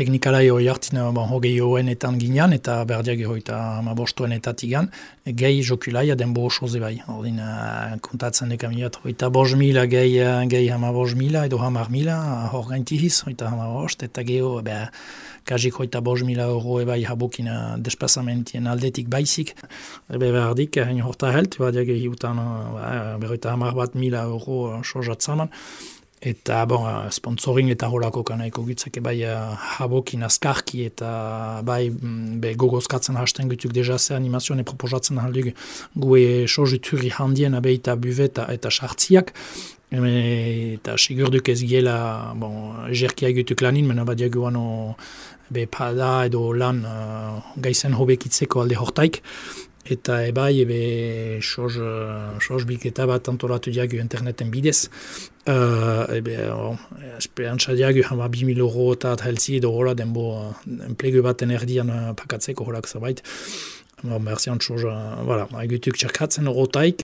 teknikalai hori hartin bon, hogei hoen etan ginean, eta berdiak hoita ama bostuen eta tigan, gehi jokulaia den bo osoze bai. Ordin, uh, kontatzen deka milat, hoita bos mila gehi, gehi hama bos mila, edo hamar mila, hor gaintihiz, hoita hama bost, eta geho, be, kajik hoita bos mila euro ebai habokin uh, despasamentien aldetik baizik. Ebe berdik, hain horta helt, berdiak utan, uh, berroita hamar bat mila euro uh, sojatzaman, Eta, bon, sponsoring eta holako kanaiko gitzake bai uh, habokin azkarki eta bai mm, be gogozkatzen hasten gutuk deja ze animazioan proposatzen aldug gue sojuturi handien abe eta buveta eta sartziak. Eta sigurduk ez giela bon, jerkia egutuk lanin, mena bat diaguan be pada edo lan uh, gaizen hobekitzeko alde hortaik eta ebai ebe soz, soz biketa bat antolatu diagu interneten bidez. Uh, ebe, oh, esperantza diagu hama 2000 euro eta helzi edo hola denbo enplegu bat erdian uh, pakatzeko holak zabait. Bon, merci soz, uh, voilà, egutuk txerkatzen horotaik.